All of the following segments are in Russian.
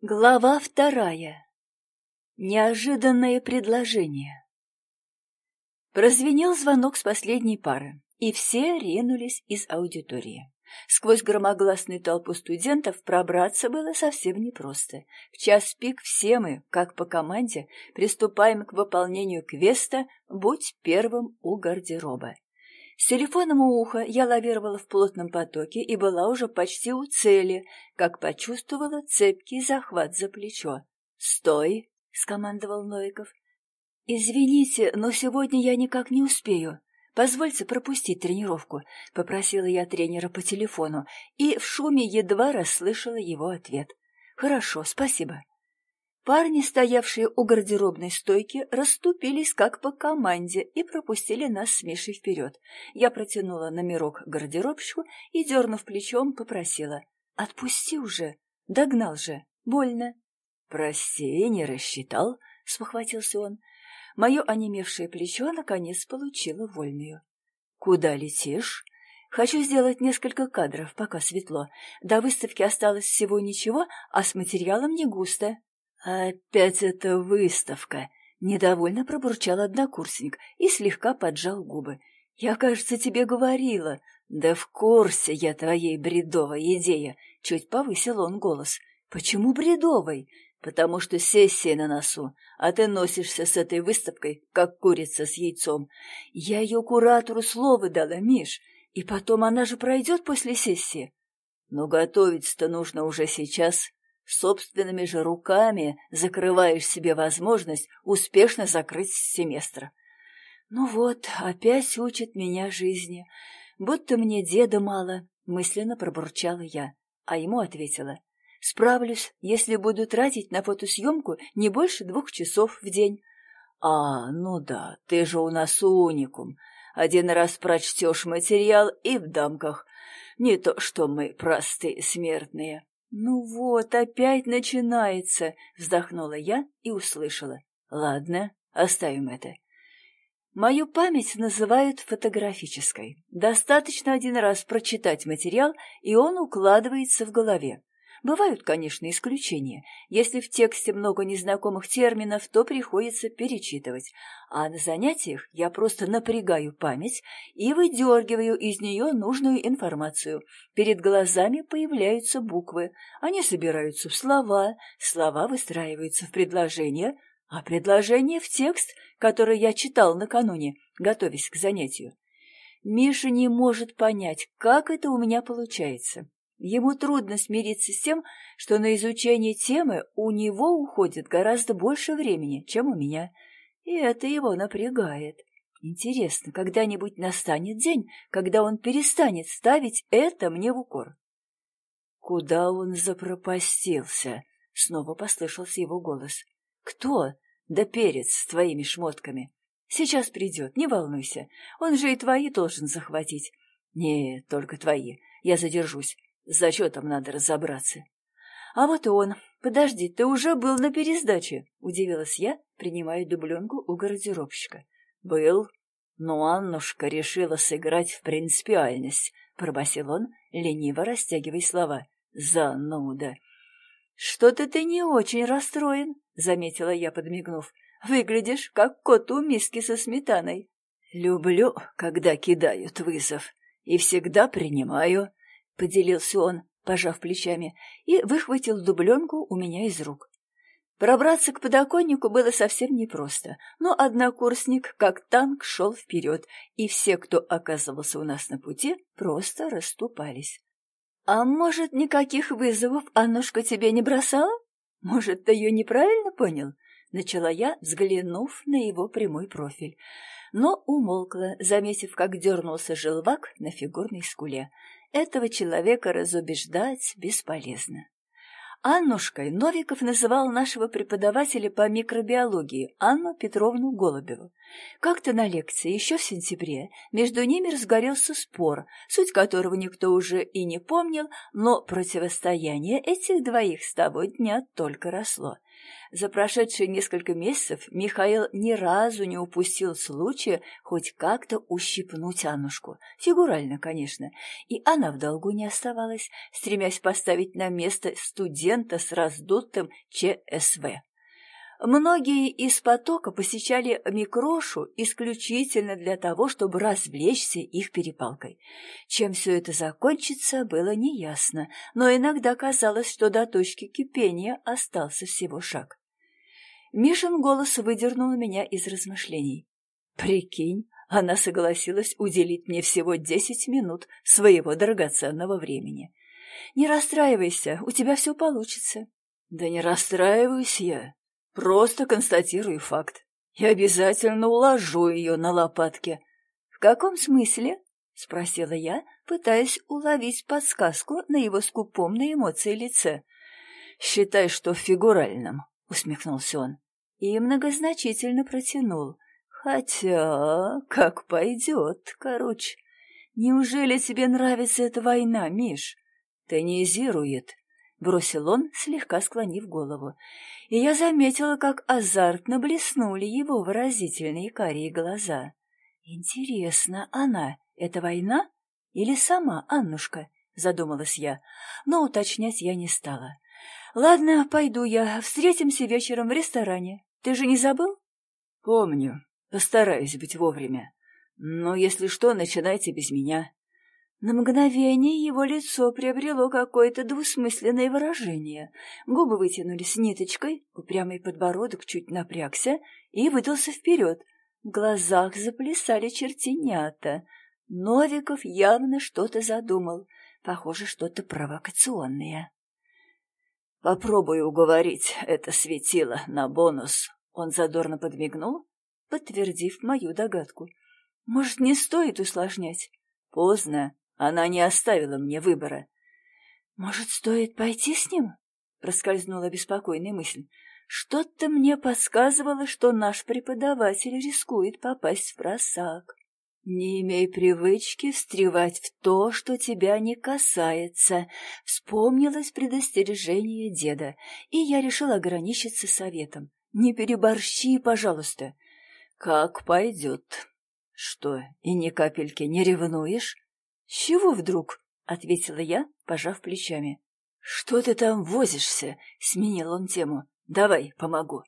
Глава вторая. Неожиданное предложение. Прозвенел звонок с последней пары, и все ринулись из аудитории. Сквозь громогласную толпу студентов пробраться было совсем непросто. В час пик все мы, как по команде, приступаем к выполнению квеста «Будь первым у гардероба». С телефоном у уха я лавировала в плотном потоке и была уже почти у цели, как почувствовала цепкий захват за плечо. «Стой!» — скомандовал Новиков. «Извините, но сегодня я никак не успею. Позвольте пропустить тренировку», — попросила я тренера по телефону, и в шуме едва расслышала его ответ. «Хорошо, спасибо». Парни, стоявшие у гардеробной стойки, расступились как по команде и пропустили нас с Мишей вперед. Я протянула номерок гардеробщику и, дернув плечом, попросила. «Отпусти уже! Догнал же! Больно!» «Прости, не рассчитал», — спохватился он. Мое онемевшее плечо, наконец, получило вольную. «Куда летишь?» «Хочу сделать несколько кадров, пока светло. До выставки осталось всего ничего, а с материалом не густо». «Опять эта выставка!» — недовольно пробурчал однокурсник и слегка поджал губы. «Я, кажется, тебе говорила. Да в курсе я твоей бредовой идеи!» — чуть повысил он голос. «Почему бредовой?» «Потому что сессия на носу, а ты носишься с этой выставкой, как курица с яйцом. Я ее куратору слово дала, Миш, и потом она же пройдет после сессии. Но готовиться-то нужно уже сейчас, собственными же руками закрываешь себе возможность успешно закрыть семестр. Ну вот, опять учит меня жизни. Будто мне деда мало, мысленно пробурчала я, а ему ответила. Справлюсь, если буду тратить на фотосъемку не больше двух часов в день. А, ну да, ты же у нас уникум. Один раз прочтешь материал и в дамках. Не то, что мы простые смертные. «Ну вот, опять начинается!» — вздохнула я и услышала. «Ладно, оставим это. Мою память называют фотографической. Достаточно один раз прочитать материал, и он укладывается в голове. Бывают, конечно, исключения. Если в тексте много незнакомых терминов, то приходится перечитывать. А на занятиях я просто напрягаю память и выдергиваю из нее нужную информацию. Перед глазами появляются буквы. Они собираются в слова, слова выстраиваются в предложения, а предложение в текст, который я читал накануне, готовясь к занятию. Миша не может понять, как это у меня получается. Ему трудно смириться с тем, что на изучение темы у него уходит гораздо больше времени, чем у меня, и это его напрягает. Интересно, когда-нибудь настанет день, когда он перестанет ставить это мне в укор? «Куда он запропастился?» — снова послышался его голос. «Кто? Да перец с твоими шмотками. Сейчас придет, не волнуйся. Он же и твои должен захватить. Не, только твои. Я задержусь. С зачетом надо разобраться. А вот он. Подожди, ты уже был на пересдаче, удивилась я, принимая дубленку у гардеробщика. Был. Но Аннушка решила сыграть в принципиальность, пробасил он, лениво растягивая слова. Зануда. Что-то ты не очень расстроен, заметила я, подмигнув. Выглядишь, как кот у миски со сметаной. Люблю, когда кидают вызов, и всегда принимаю, — поделился он, пожав плечами, и выхватил дубленку у меня из рук. Пробраться к подоконнику было совсем непросто, но однокурсник, как танк, шел вперед, и все, кто оказывался у нас на пути, просто расступались. «А может, никаких вызовов Аннушка тебе не бросала? Может, ты ее неправильно понял?» — начала я, взглянув на его прямой профиль. Но умолкла, заметив, как дернулся желвак на фигурной скуле. Этого человека разубеждать бесполезно. Аннушкой Новиков называл нашего преподавателя по микробиологии Анну Петровну Голубеву. Как-то на лекции, еще в сентябре, между ними разгорелся спор, суть которого никто уже и не помнил, но противостояние этих двоих с того дня только росло. За прошедшие несколько месяцев Михаил ни разу не упустил случая хоть как-то ущипнуть Аннушку. Фигурально, конечно. И она в долгу не оставалась, стремясь поставить на место студента с раздутым ЧСВ. Многие из потока посещали микрошу исключительно для того, чтобы развлечься их перепалкой. Чем все это закончится, было неясно, но иногда казалось, что до точки кипения остался всего шаг. Мишин голос выдернул меня из размышлений. «Прикинь, она согласилась уделить мне всего десять минут своего драгоценного времени. Не расстраивайся, у тебя все получится». «Да не расстраиваюсь я», Просто констатирую факт. И обязательно уложу ее на лопатки. — В каком смысле? — спросила я, пытаясь уловить подсказку на его скупом на эмоции лице. — Считай, что в фигуральном, — усмехнулся он. И многозначительно протянул. — Хотя, как пойдет, короче. Неужели тебе нравится эта война, Миш? Тонизирует, — бросил он, слегка склонив голову. И я заметила, как азартно блеснули его выразительные карие глаза. «Интересно, она — это война или сама Аннушка?» — задумалась я, но уточнять я не стала. «Ладно, пойду я. Встретимся вечером в ресторане. Ты же не забыл?» «Помню. Постараюсь быть вовремя. Но, если что, начинайте без меня». На мгновение его лицо приобрело какое-то двусмысленное выражение. Губы вытянулись ниточкой, упрямый подбородок чуть напрягся и выдался вперед. В глазах заплясали чертенята. Новиков явно что-то задумал, похоже, что-то провокационное. «Попробую уговорить это светило на бонус», — он задорно подмигнул, подтвердив мою догадку. «Может, не стоит усложнять?» «Поздно. Она не оставила мне выбора. «Может, стоит пойти с ним?» — проскользнула беспокойная мысль. «Что-то мне подсказывало, что наш преподаватель рискует попасть в просак. Не имей привычки встревать в то, что тебя не касается», — вспомнилось предостережение деда, и я решила ограничиться советом. «Не переборщи, пожалуйста». «Как пойдет». «Что, и ни капельки не ревнуешь?» «С чего вдруг?» — ответила я, пожав плечами. «Что ты там возишься?» — сменил он тему. «Давай, помогу».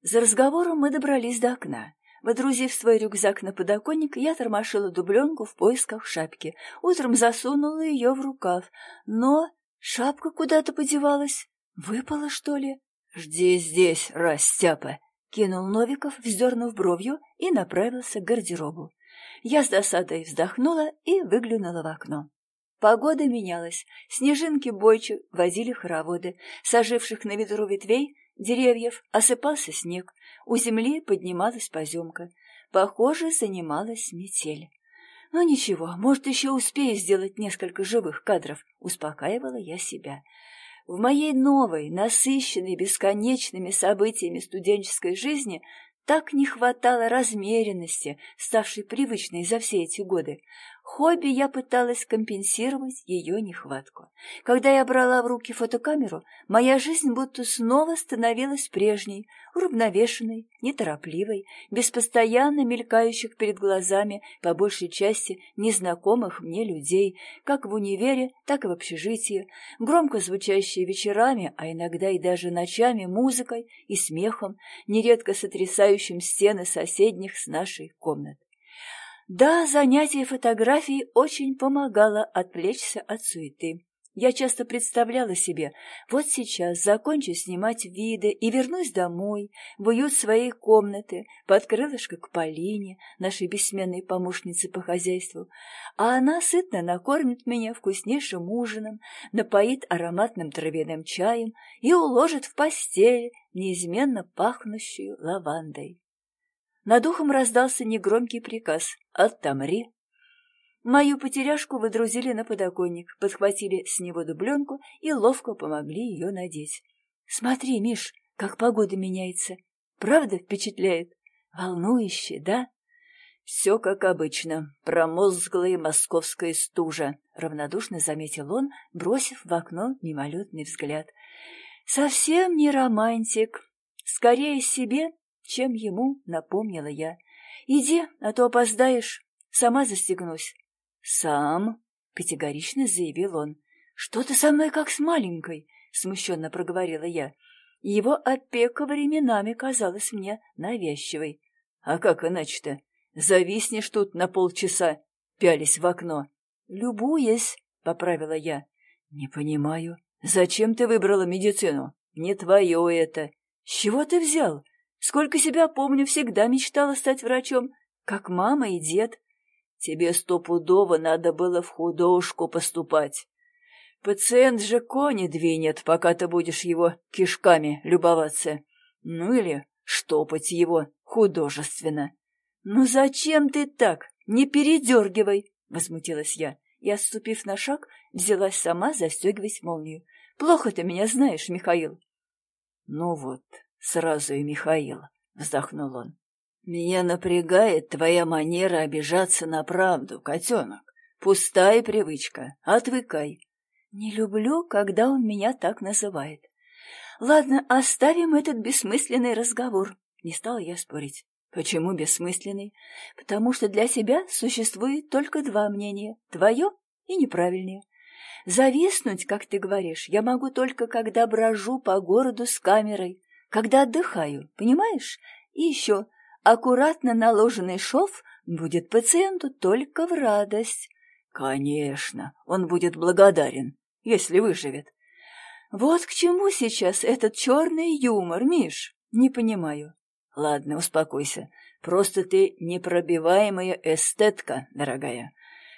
За разговором мы добрались до окна. Водрузив свой рюкзак на подоконник, я тормошила дубленку в поисках шапки. Утром засунула ее в рукав. Но шапка куда-то подевалась. Выпала, что ли? «Жди здесь, растяпа!» — кинул Новиков, вздернув бровью, и направился к гардеробу. Я с досадой вздохнула и выглянула в окно. Погода менялась. Снежинки бойче возили хороводы. Соживших на ветру ветвей деревьев осыпался снег. У земли поднималась поземка. Похоже, занималась метель. «Ну ничего, может, еще успею сделать несколько живых кадров», — успокаивала я себя. В моей новой, насыщенной бесконечными событиями студенческой жизни так не хватало размеренности, ставшей привычной за все эти годы. Хобби я пыталась компенсировать ее нехватку. Когда я брала в руки фотокамеру, моя жизнь будто снова становилась прежней, уравновешенной, неторопливой, без постоянно мелькающих перед глазами, по большей части, незнакомых мне людей, как в универе, так и в общежитии, громко звучащие вечерами, а иногда и даже ночами музыкой и смехом, нередко сотрясающим стены соседних с нашей комнат. Да, занятие фотографией очень помогало отвлечься от суеты. Я часто представляла себе, вот сейчас закончу снимать виды и вернусь домой, в уют своей комнаты, под крылышко к Полине, нашей бессменной помощнице по хозяйству, а она сытно накормит меня вкуснейшим ужином, напоит ароматным травяным чаем и уложит в постель, неизменно пахнущую лавандой. Над ухом раздался негромкий приказ «Оттамри». Мою потеряшку выдрузили на подоконник, подхватили с него дубленку и ловко помогли ее надеть. «Смотри, Миш, как погода меняется. Правда впечатляет? Волнующе, да?» «Все как обычно. Промозглая московская стужа», — равнодушно заметил он, бросив в окно мимолетный взгляд. Совсем не романтик. Скорее себе, чем ему, напомнила я. Иди, а то опоздаешь. Сама застегнусь. Сам, категорично заявил он. Что ты со мной как с маленькой? Смущенно проговорила я. Его опека временами казалась мне навязчивой. А как иначе-то? Зависнешь тут на полчаса, пялись в окно. Любуясь, поправила я. Не понимаю, зачем ты выбрала медицину? Не твое это. С чего ты взял? Сколько себя помню, всегда мечтала стать врачом, как мама и дед. Тебе стопудово надо было в художку поступать. Пациент же кони двинет, пока ты будешь его кишками любоваться. Ну или штопать его художественно. «Ну зачем ты так? Не передергивай!» — возмутилась я и, отступив на шаг, взялась сама застегивать молнию. «Плохо ты меня знаешь, Михаил!» «Ну вот, сразу и Михаил!» — вздохнул он. «Меня напрягает твоя манера обижаться на правду, котенок. Пустая привычка. Отвыкай. Не люблю, когда он меня так называет. Ладно, оставим этот бессмысленный разговор. Не стала я спорить. Почему бессмысленный? Потому что для себя существует только два мнения — твое и неправильное. Зависнуть, как ты говоришь, я могу только, когда брожу по городу с камерой, когда отдыхаю, понимаешь? И еще, аккуратно наложенный шов будет пациенту только в радость. Конечно, он будет благодарен если выживет. Вот к чему сейчас этот черный юмор, Миш? Не понимаю. Ладно, успокойся. Просто ты непробиваемая эстетка, дорогая.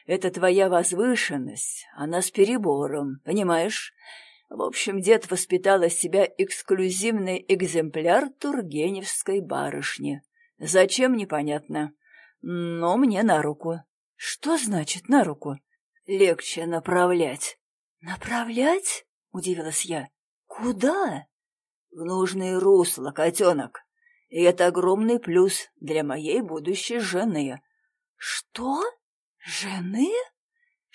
Это твоя возвышенность, она с перебором, понимаешь? В общем, дед воспитал из себя эксклюзивный экземпляр тургеневской барышни. Зачем, непонятно. Но мне на руку. Что значит на руку? Легче направлять. «Направлять?» — удивилась я. «Куда?» «В нужное русло, котенок. И это огромный плюс для моей будущей жены». «Что? Жены?» —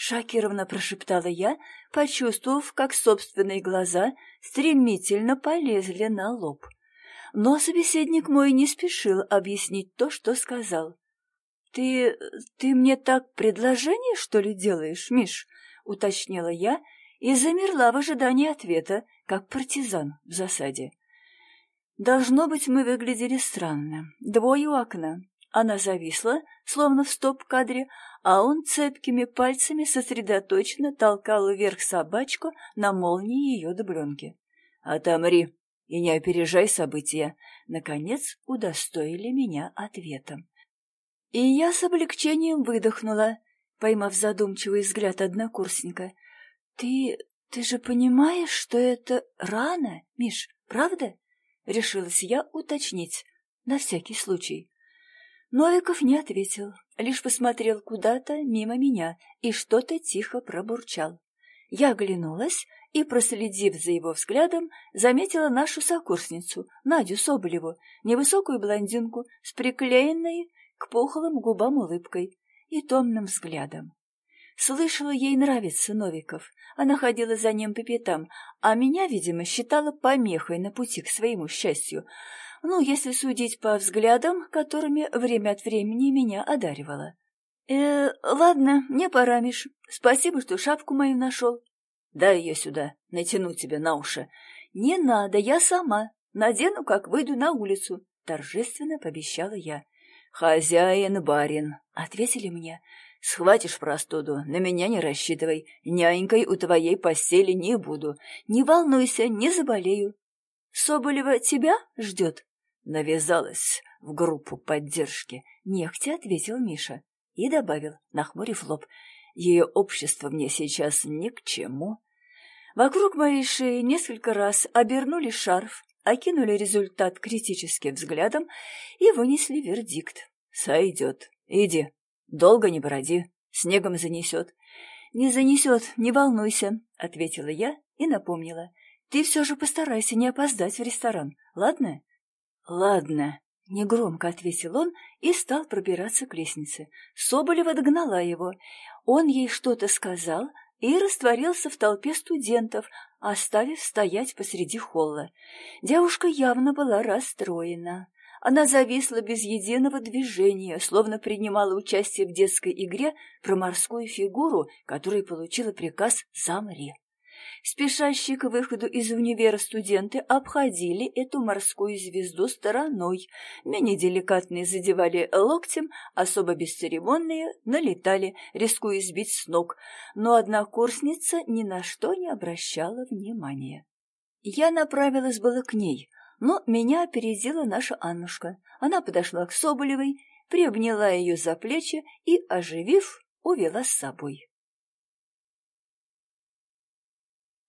шокированно прошептала я, почувствовав, как собственные глаза стремительно полезли на лоб. Но собеседник мой не спешил объяснить то, что сказал. «Ты... ты мне так предложение, что ли, делаешь, Миш?» — уточнила я и замерла в ожидании ответа, как партизан в засаде. Должно быть, мы выглядели странно. Двое у окна. Она зависла, словно в стоп-кадре, а он цепкими пальцами сосредоточенно толкал вверх собачку на молнии ее дубленки. «Отомри и не опережай события!» Наконец удостоили меня ответом. И я с облегчением выдохнула, поймав задумчивый взгляд однокурсника. «Ты... ты же понимаешь, что это рано, Миш, правда?» Решилась я уточнить, на всякий случай. Новиков не ответил, лишь посмотрел куда-то мимо меня и что-то тихо пробурчал. Я оглянулась и, проследив за его взглядом, заметила нашу сокурсницу, Надю Соболеву, невысокую блондинку с приклеенной к пухлым губам улыбкой и томным взглядом. Слышала, ей нравится Новиков. Она ходила за ним по пятам, а меня, видимо, считала помехой на пути к своему счастью. Ну, если судить по взглядам, которыми время от времени меня одаривала. «Э, ладно, мне пора, Миш. Спасибо, что шапку мою нашел». «Дай ее сюда, натяну тебе на уши». «Не надо, я сама. Надену, как выйду на улицу», — торжественно пообещала я. «Хозяин, барин», — ответили мне. Схватишь простуду, на меня не рассчитывай. Нянькой у твоей постели не буду. Не волнуйся, не заболею. Соболева тебя ждет. Навязалась в группу поддержки. Нехтя ответил Миша и добавил, нахмурив лоб. Ее общество мне сейчас ни к чему. Вокруг моей шеи несколько раз обернули шарф, окинули результат критическим взглядом и вынесли вердикт. «Сойдет. Иди, Долго не бороди, снегом занесет. — Не занесет, не волнуйся, — ответила я и напомнила. — Ты все же постарайся не опоздать в ресторан, ладно? — Ладно, — негромко ответил он и стал пробираться к лестнице. Соболева догнала его. Он ей что-то сказал, и растворился в толпе студентов, оставив стоять посреди холла. Девушка явно была расстроена. Она зависла без единого движения, словно принимала участие в детской игре про морскую фигуру, которая получила приказ «замри». Спешащие к выходу из универа студенты обходили эту морскую звезду стороной, менее деликатные задевали локтем, особо бесцеремонные налетали, рискуя сбить с ног, но однокурсница ни на что не обращала внимания. Я направилась было к ней, но меня опередила наша Аннушка. Она подошла к Соболевой, приобняла ее за плечи и, оживив, увела с собой.